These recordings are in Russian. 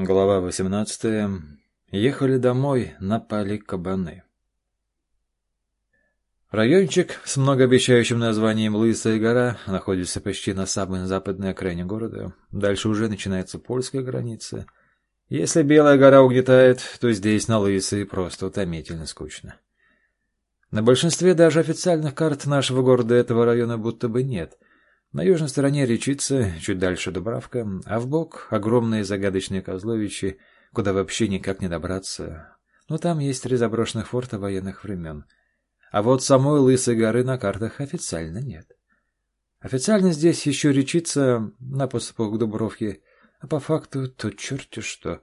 Глава 18. Ехали домой, напали кабаны. Райончик с многообещающим названием Лысая гора находится почти на самой западной окраине города. Дальше уже начинается польская граница. Если Белая гора угнетает, то здесь на Лысой просто утомительно скучно. На большинстве даже официальных карт нашего города этого района будто бы нет — на южной стороне речица, чуть дальше Дубравка, а вбок огромные загадочные Козловичи, куда вообще никак не добраться. Но там есть три заброшенных форта военных времен. А вот самой Лысой горы на картах официально нет. Официально здесь еще речица на подступах к Дубровке, а по факту тут черти что.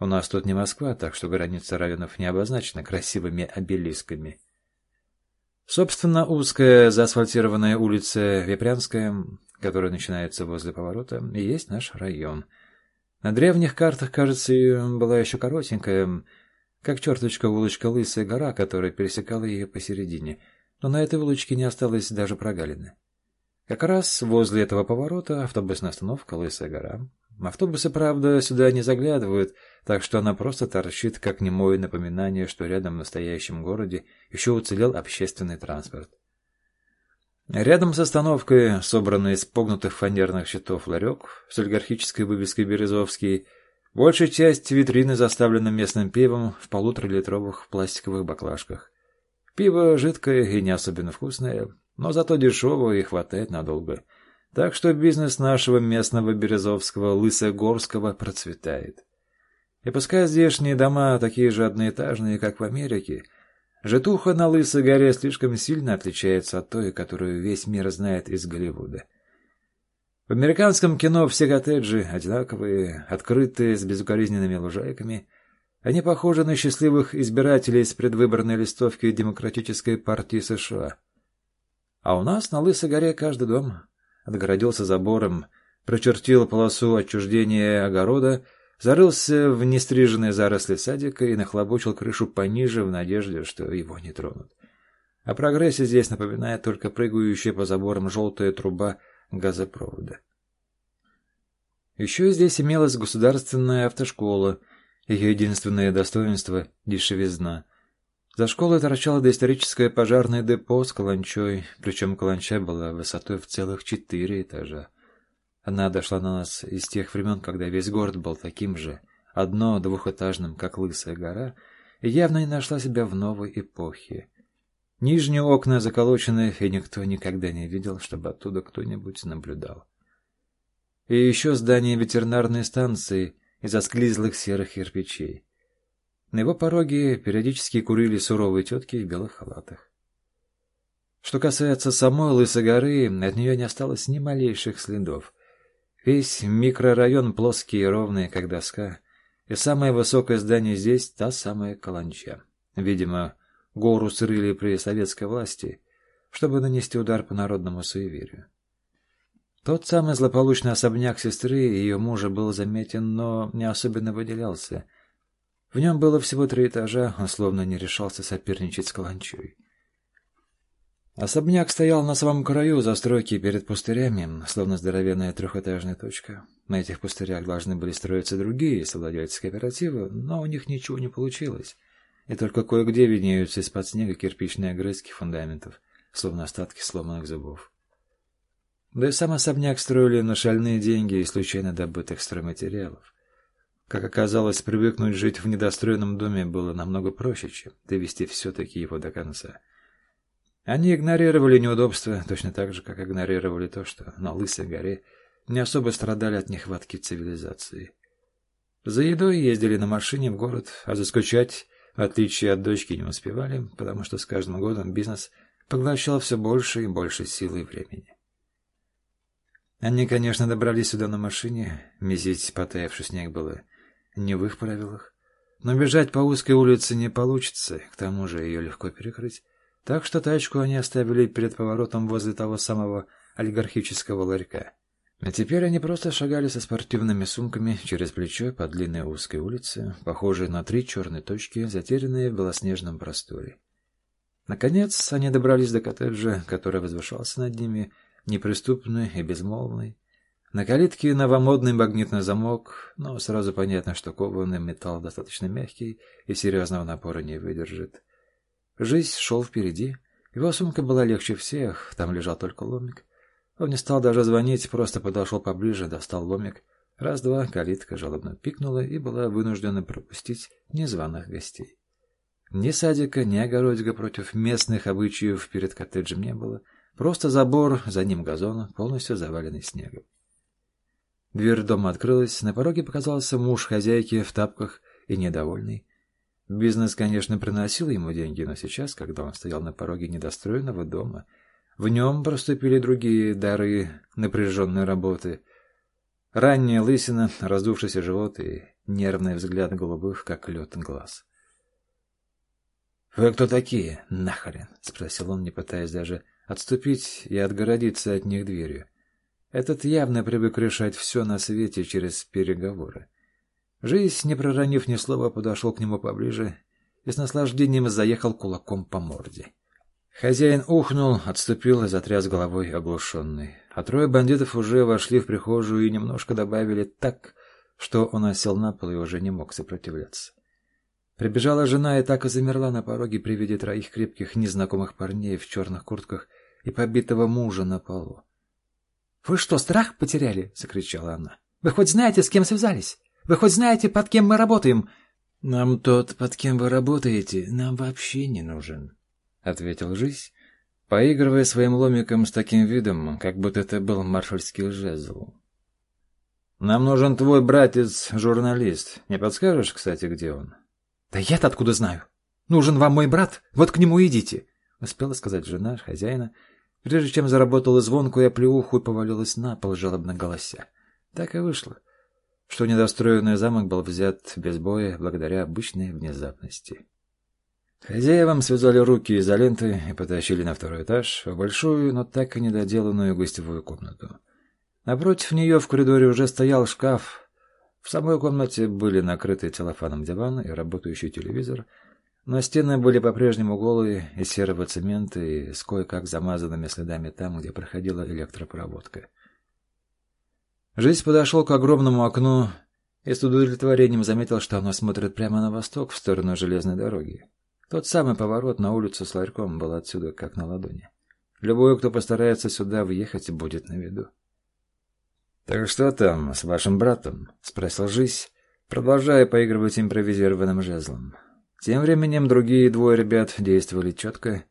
У нас тут не Москва, так что граница районов не обозначена красивыми обелисками. Собственно, узкая заасфальтированная улица Вепрянская, которая начинается возле поворота, и есть наш район. На древних картах, кажется, была еще коротенькая, как черточка улочка Лысая гора, которая пересекала ее посередине, но на этой улочке не осталось даже прогалины. Как раз возле этого поворота автобусная остановка Лысая гора. Автобусы, правда, сюда не заглядывают, так что она просто торчит, как немое напоминание, что рядом в настоящем городе еще уцелел общественный транспорт. Рядом с остановкой, собранный из погнутых фанерных щитов ларек с олигархической вывеской «Березовский», большая часть витрины заставлена местным пивом в полуторалитровых пластиковых баклажках. Пиво жидкое и не особенно вкусное, но зато дешевое и хватает надолго — так что бизнес нашего местного Березовского Лысогорского процветает. И пускай здешние дома такие же одноэтажные, как в Америке, житуха на Лысой горе слишком сильно отличается от той, которую весь мир знает из Голливуда. В американском кино все коттеджи одинаковые, открытые, с безукоризненными лужайками. Они похожи на счастливых избирателей с предвыборной листовки Демократической партии США. А у нас на Лысой горе каждый дом отгородился забором, прочертил полосу отчуждения огорода, зарылся в нестриженные заросли садика и нахлобучил крышу пониже в надежде, что его не тронут. О прогрессе здесь напоминает только прыгающая по заборам желтая труба газопровода. Еще здесь имелась государственная автошкола, ее единственное достоинство — дешевизна — за школой торчало доисторическое пожарное депо с каланчой, причем каланча была высотой в целых четыре этажа. Она дошла на нас из тех времен, когда весь город был таким же, одно двухэтажным, как Лысая гора, и явно не нашла себя в новой эпохе. Нижние окна заколочены, и никто никогда не видел, чтобы оттуда кто-нибудь наблюдал. И еще здание ветеринарной станции из осклизлых серых кирпичей. На его пороге периодически курили суровые тетки в белых халатах. Что касается самой Лысой горы, от нее не осталось ни малейших следов. Весь микрорайон плоский и ровный, как доска, и самое высокое здание здесь — та самая каланча. Видимо, гору срыли при советской власти, чтобы нанести удар по народному суеверию. Тот самый злополучный особняк сестры и ее мужа был заметен, но не особенно выделялся — в нем было всего три этажа, он словно не решался соперничать с каланчой. Особняк стоял на самом краю застройки перед пустырями, словно здоровенная трехэтажная точка. На этих пустырях должны были строиться другие совладельцы кооператива, но у них ничего не получилось. И только кое-где виднеются из-под снега кирпичные огрызки фундаментов, словно остатки сломанных зубов. Да и сам особняк строили на шальные деньги и случайно добытых стройматериалов. Как оказалось, привыкнуть жить в недостроенном доме было намного проще, чем довести все-таки его до конца. Они игнорировали неудобства точно так же, как игнорировали то, что на Лысой горе не особо страдали от нехватки цивилизации. За едой ездили на машине в город, а заскучать, в отличие от дочки, не успевали, потому что с каждым годом бизнес поглощал все больше и больше силы и времени. Они, конечно, добрались сюда на машине, месить потаявший снег было не в их правилах. Но бежать по узкой улице не получится, к тому же ее легко перекрыть. Так что тачку они оставили перед поворотом возле того самого олигархического ларька. А теперь они просто шагали со спортивными сумками через плечо по длинной узкой улице, похожей на три черные точки, затерянные в белоснежном просторе. Наконец они добрались до коттеджа, который возвышался над ними, неприступный и безмолвный. На калитке новомодный магнитный замок, но сразу понятно, что кованый металл достаточно мягкий и серьезного напора не выдержит. Жизнь шел впереди. Его сумка была легче всех, там лежал только ломик. Он не стал даже звонить, просто подошел поближе, достал ломик. Раз-два калитка жалобно пикнула и была вынуждена пропустить незваных гостей. Ни садика, ни огородика против местных обычаев перед коттеджем не было. Просто забор, за ним газон, полностью заваленный снегом. Дверь дома открылась, на пороге показался муж хозяйки в тапках и недовольный. Бизнес, конечно, приносил ему деньги, но сейчас, когда он стоял на пороге недостроенного дома, в нем проступили другие дары напряженной работы. Ранняя лысина, раздувшийся живот и нервный взгляд голубых, как лед, глаз. «Вы кто такие, нахрен?» — спросил он, не пытаясь даже отступить и отгородиться от них дверью. Этот явно привык решать все на свете через переговоры. Жизнь, не проронив ни слова, подошел к нему поближе и с наслаждением заехал кулаком по морде. Хозяин ухнул, отступил и затряс головой оглушенный. А трое бандитов уже вошли в прихожую и немножко добавили так, что он осел на пол и уже не мог сопротивляться. Прибежала жена и так и замерла на пороге при виде троих крепких незнакомых парней в черных куртках и побитого мужа на полу. «Вы что, страх потеряли?» — закричала она. «Вы хоть знаете, с кем связались? Вы хоть знаете, под кем мы работаем?» «Нам тот, под кем вы работаете, нам вообще не нужен», — ответил Жизнь, поигрывая своим ломиком с таким видом, как будто это был маршальский жезл. «Нам нужен твой братец-журналист. Не подскажешь, кстати, где он?» «Да я-то откуда знаю? Нужен вам мой брат, вот к нему идите», — успела сказать жена хозяина, — Прежде чем заработала звонкую оплеуху и повалилась на пол, жалобно голося. Так и вышло, что недостроенный замок был взят без боя благодаря обычной внезапности. Хозяевам связали руки изолентой и потащили на второй этаж, в большую, но так и недоделанную гостевую комнату. Напротив нее в коридоре уже стоял шкаф. В самой комнате были накрыты целлофаном диван и работающий телевизор — но стены были по-прежнему голые, из серого цемента и с кое-как замазанными следами там, где проходила электропроводка. Жизнь подошел к огромному окну и с удовлетворением заметил, что оно смотрит прямо на восток, в сторону железной дороги. Тот самый поворот на улицу с ларьком был отсюда как на ладони. Любой, кто постарается сюда въехать, будет на виду. «Так что там с вашим братом?» — спросил Жизнь, продолжая поигрывать импровизированным жезлом. Тем временем другие двое ребят действовали четко.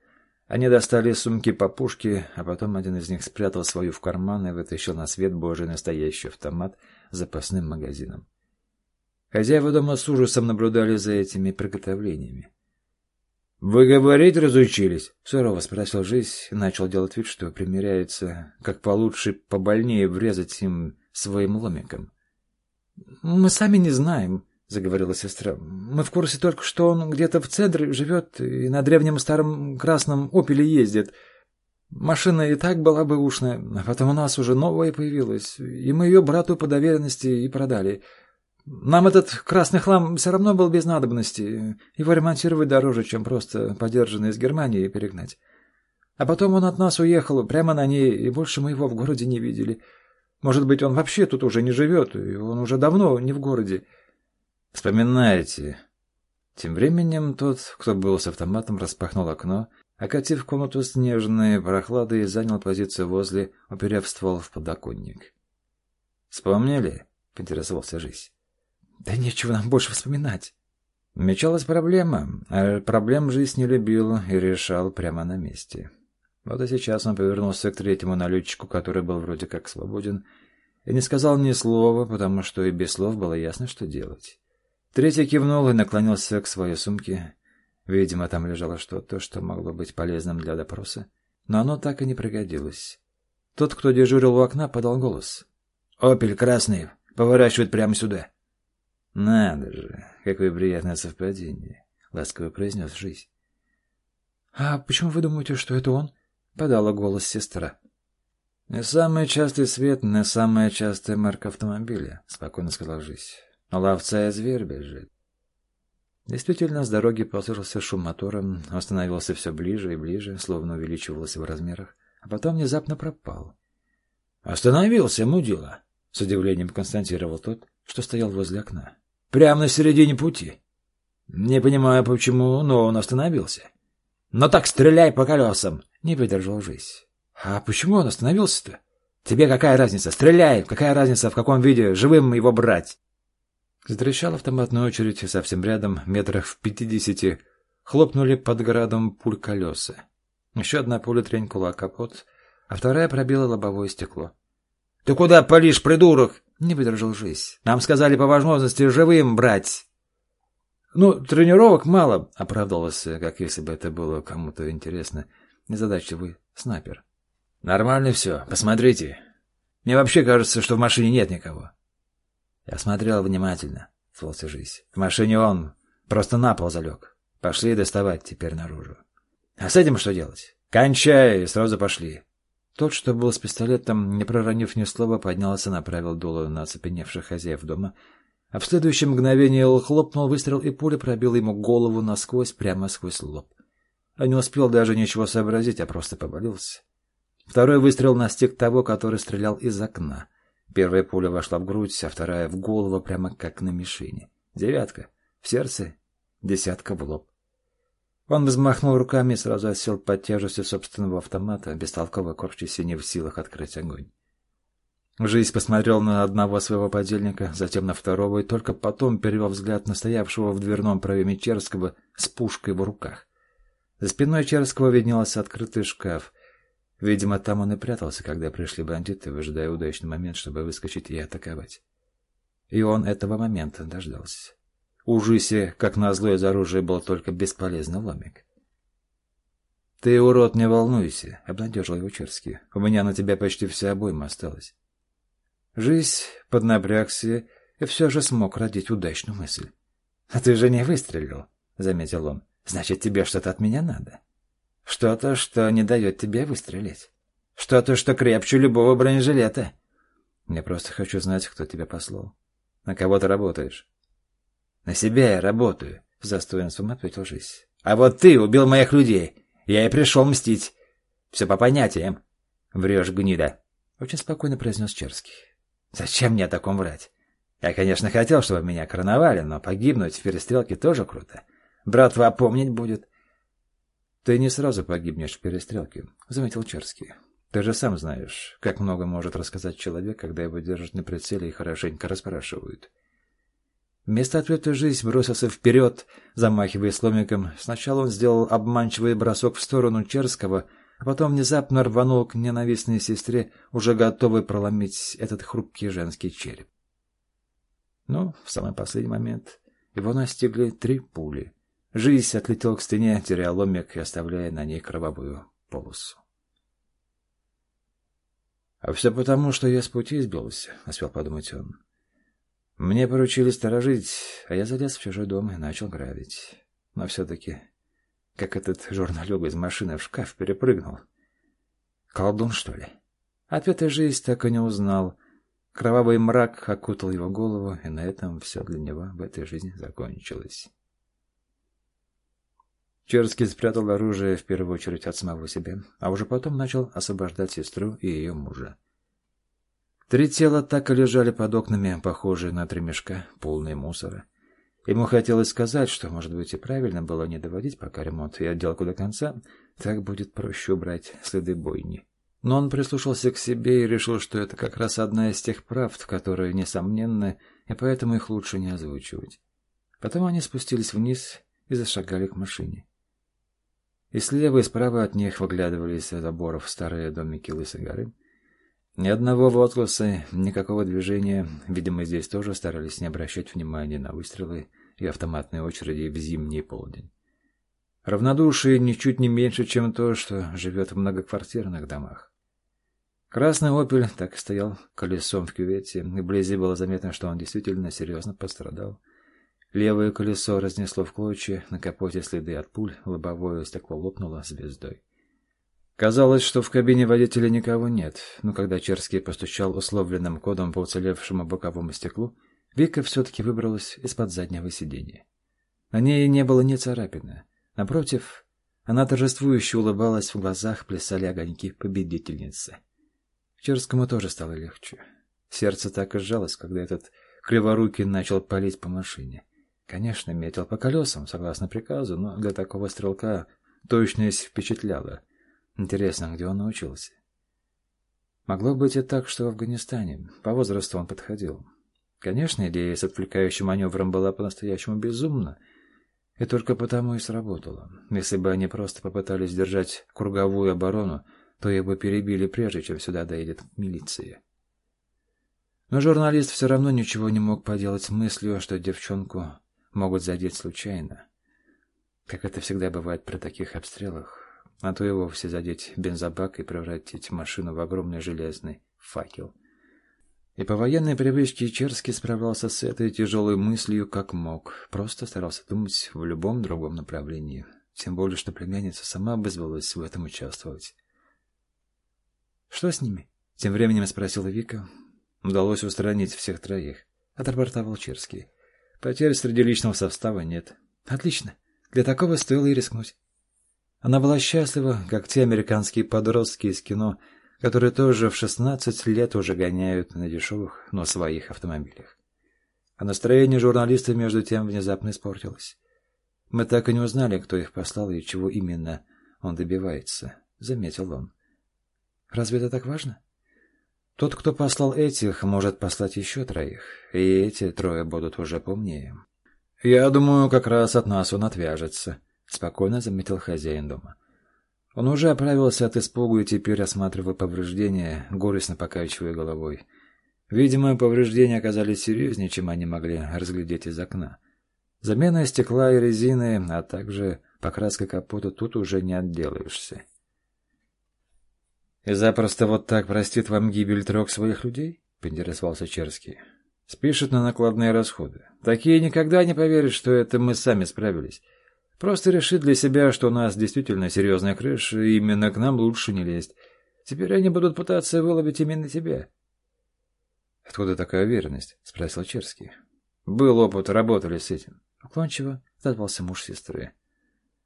Они достали из сумки по пушке, а потом один из них спрятал свою в карман и вытащил на свет божий настоящий автомат с запасным магазином. Хозяева дома с ужасом наблюдали за этими приготовлениями. — Вы говорить разучились? — сурово спросил Жизнь и начал делать вид, что примеряется, как получше побольнее врезать им своим ломиком. — Мы сами не знаем, — заговорила сестра. «Мы в курсе только, что он где-то в центре живет и на древнем старом красном «Опеле» ездит. Машина и так была бы ушная, а потом у нас уже новая появилась, и мы ее брату по доверенности и продали. Нам этот красный хлам все равно был без надобности. Его ремонтировать дороже, чем просто подержанный из Германии перегнать. А потом он от нас уехал прямо на ней, и больше мы его в городе не видели. Может быть, он вообще тут уже не живет, и он уже давно не в городе. Вспоминайте. Тем временем тот, кто был с автоматом, распахнул окно, окатив комнату снежной прохладой, занял позицию возле, уперев ствол в подоконник. «Вспомнили?» — поинтересовался Жизнь. «Да нечего нам больше вспоминать». Мечалась проблема, а проблем жизнь не любил и решал прямо на месте. Вот и сейчас он повернулся к третьему налетчику, который был вроде как свободен, и не сказал ни слова, потому что и без слов было ясно, что делать. Третий кивнул и наклонился к своей сумке. Видимо, там лежало что-то, что могло быть полезным для допроса. Но оно так и не пригодилось. Тот, кто дежурил у окна, подал голос. «Опель красный. Поворачивает прямо сюда». «Надо же, какое приятное совпадение», — ласково произнес жизнь. «А почему вы думаете, что это он?» — подала голос сестра. «Не самый частый свет, не самая частая марка автомобиля», — спокойно сказал жизнь. Ловца и зверь бежит. Действительно, с дороги послышался шум мотора, остановился все ближе и ближе, словно увеличивался в размерах, а потом внезапно пропал. «Остановился, мудила!» — с удивлением констатировал тот, что стоял возле окна. «Прямо на середине пути. Не понимаю, почему, но он остановился. Но так стреляй по колесам!» — не выдержал жизнь. «А почему он остановился-то? Тебе какая разница? Стреляй! Какая разница, в каком виде? Живым его брать!» Затрещала автоматная очередь, и совсем рядом, метрах в пятидесяти, хлопнули под градом пуль колеса. Еще одна пуля тренькнула капот, а вторая пробила лобовое стекло. — Ты куда палишь, придурок? — не выдержал жизнь. — Нам сказали по возможности живым брать. — Ну, тренировок мало, — оправдывался, как если бы это было кому-то интересно, незадачливый снайпер. — Нормально все, посмотрите. Мне вообще кажется, что в машине нет никого. Я смотрел внимательно, — свался жизнь. В машине он просто на пол залег. Пошли доставать теперь наружу. А с этим что делать? Кончай, и сразу пошли. Тот, что был с пистолетом, не проронив ни слова, поднялся, направил дуло на оцепеневших хозяев дома, а в следующее мгновение хлопнул выстрел, и пуля пробила ему голову насквозь, прямо сквозь лоб. А не успел даже ничего сообразить, а просто повалился. Второй выстрел настиг того, который стрелял из окна. Первая пуля вошла в грудь, а вторая — в голову, прямо как на мишени. Девятка. В сердце. Десятка в лоб. Он взмахнул руками и сразу осел под тяжестью собственного автомата, бестолково корчась не в силах открыть огонь. Жизнь посмотрел на одного своего подельника, затем на второго, и только потом перевел взгляд на стоявшего в дверном проеме Черского с пушкой в руках. За спиной Черского виднелся открытый шкаф, Видимо, там он и прятался, когда пришли бандиты, выжидая удачный момент, чтобы выскочить и атаковать. И он этого момента дождался. У Жиси, как назло из оружия, был только бесполезный ломик. — Ты, урод, не волнуйся, — обнадежил его Черский. — У меня на тебя почти вся обойма осталась. Жизнь поднапрягся и все же смог родить удачную мысль. — А ты же не выстрелил, — заметил он. — Значит, тебе что-то от меня надо. — что-то, что не дает тебе выстрелить. Что-то, что крепче любого бронежилета. Я просто хочу знать, кто тебя послал. На кого ты работаешь? На себя я работаю, — с достоинством ответил жизнь. А вот ты убил моих людей. Я и пришел мстить. Все по понятиям. Врешь, гнида. Очень спокойно произнес Черский. Зачем мне о таком врать? Я, конечно, хотел, чтобы меня короновали, но погибнуть в перестрелке тоже круто. Братва помнить будет. «Ты не сразу погибнешь в перестрелке», — заметил Черский. «Ты же сам знаешь, как много может рассказать человек, когда его держат на прицеле и хорошенько расспрашивают». Вместо ответа жизнь бросился вперед, замахивая сломиком. Сначала он сделал обманчивый бросок в сторону Черского, а потом внезапно рванул к ненавистной сестре, уже готовый проломить этот хрупкий женский череп. Но в самый последний момент его настигли три пули — Жизнь отлетел к стене, теряя ломик и оставляя на ней кровавую полосу. «А все потому, что я с пути сбился», — успел подумать он. «Мне поручили сторожить, а я залез в чужой дом и начал грабить. Но все-таки, как этот журналюга из машины в шкаф перепрыгнул. Колдун, что ли?» Ответа жизнь так и не узнал. Кровавый мрак окутал его голову, и на этом все для него в этой жизни закончилось. Черский спрятал оружие в первую очередь от самого себя, а уже потом начал освобождать сестру и ее мужа. Три тела так и лежали под окнами, похожие на три мешка, полные мусора. Ему хотелось сказать, что, может быть, и правильно было не доводить пока ремонт и отделку до конца, так будет проще убрать следы бойни. Но он прислушался к себе и решил, что это как раз одна из тех правд, которые несомненны, и поэтому их лучше не озвучивать. Потом они спустились вниз и зашагали к машине. И слева и справа от них выглядывали из заборов старые домики Лысой горы. Ни одного возгласа, никакого движения. Видимо, здесь тоже старались не обращать внимания на выстрелы и автоматные очереди в зимний полдень. Равнодушие ничуть не меньше, чем то, что живет в многоквартирных домах. Красный «Опель» так и стоял колесом в кювете, и вблизи было заметно, что он действительно серьезно пострадал. Левое колесо разнесло в клочья, на капоте следы от пуль, лобовое стекло лопнуло звездой. Казалось, что в кабине водителя никого нет, но когда Черский постучал условленным кодом по уцелевшему боковому стеклу, Вика все-таки выбралась из-под заднего сиденья. На ней не было ни царапины. Напротив, она торжествующе улыбалась, в глазах плясали огоньки победительницы. Черскому тоже стало легче. Сердце так и сжалось, когда этот криворукий начал палить по машине. Конечно, метил по колесам, согласно приказу, но для такого стрелка точность впечатляла. Интересно, где он научился? Могло быть и так, что в Афганистане. По возрасту он подходил. Конечно, идея с отвлекающим маневром была по-настоящему безумна, и только потому и сработала. Если бы они просто попытались держать круговую оборону, то их бы перебили прежде, чем сюда доедет милиция. Но журналист все равно ничего не мог поделать с мыслью, что девчонку могут задеть случайно. Как это всегда бывает при таких обстрелах. А то и вовсе задеть бензобак и превратить машину в огромный железный факел. И по военной привычке Черский справлялся с этой тяжелой мыслью как мог. Просто старался думать в любом другом направлении. Тем более, что племянница сама вызвалась в этом участвовать. «Что с ними?» — тем временем спросила Вика. Удалось устранить всех троих. Отрапортовал Черский. Потерь среди личного состава нет. Отлично. Для такого стоило и рискнуть. Она была счастлива, как те американские подростки из кино, которые тоже в 16 лет уже гоняют на дешевых, но своих автомобилях. А настроение журналистов между тем внезапно испортилось. Мы так и не узнали, кто их послал и чего именно он добивается, — заметил он. Разве это так важно? Тот, кто послал этих, может послать еще троих, и эти трое будут уже помнее. «Я думаю, как раз от нас он отвяжется», — спокойно заметил хозяин дома. Он уже оправился от испугу и теперь осматривал повреждения, горестно покачивая головой. Видимо, повреждения оказались серьезнее, чем они могли разглядеть из окна. Замена стекла и резины, а также покраска капота тут уже не отделаешься. «И запросто вот так простит вам гибель трех своих людей?» — поинтересовался Черский. «Спишет на накладные расходы. Такие никогда не поверят, что это мы сами справились. Просто решит для себя, что у нас действительно серьезная крыша, и именно к нам лучше не лезть. Теперь они будут пытаться выловить именно тебя». «Откуда такая уверенность?» — спросил Черский. «Был опыт, работали с этим». «Уклончиво», — отозвался муж сестры.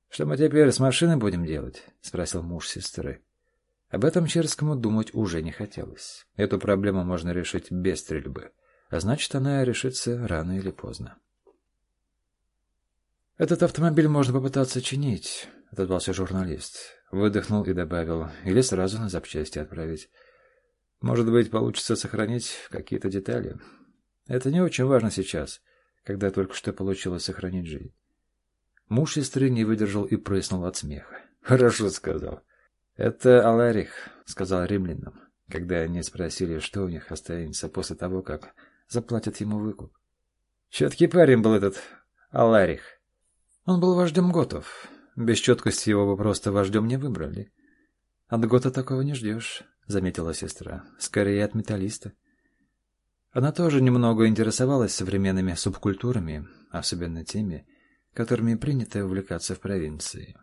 «Что мы теперь с машиной будем делать?» — спросил муж сестры. Об этом Черскому думать уже не хотелось. Эту проблему можно решить без стрельбы, а значит, она решится рано или поздно. «Этот автомобиль можно попытаться чинить», — отозвался журналист. Выдохнул и добавил, или сразу на запчасти отправить. «Может быть, получится сохранить какие-то детали. Это не очень важно сейчас, когда только что получилось сохранить жизнь». Муж сестры не выдержал и прыснул от смеха. «Хорошо сказал. «Это Аларих», — сказал римлянам, когда они спросили, что у них останется после того, как заплатят ему выкуп. Четкий парень был этот Аларих. Он был вождем готов. Без четкости его бы просто вождем не выбрали. От гота такого не ждешь, — заметила сестра. Скорее от металлиста. Она тоже немного интересовалась современными субкультурами, особенно теми, которыми принято увлекаться в провинции.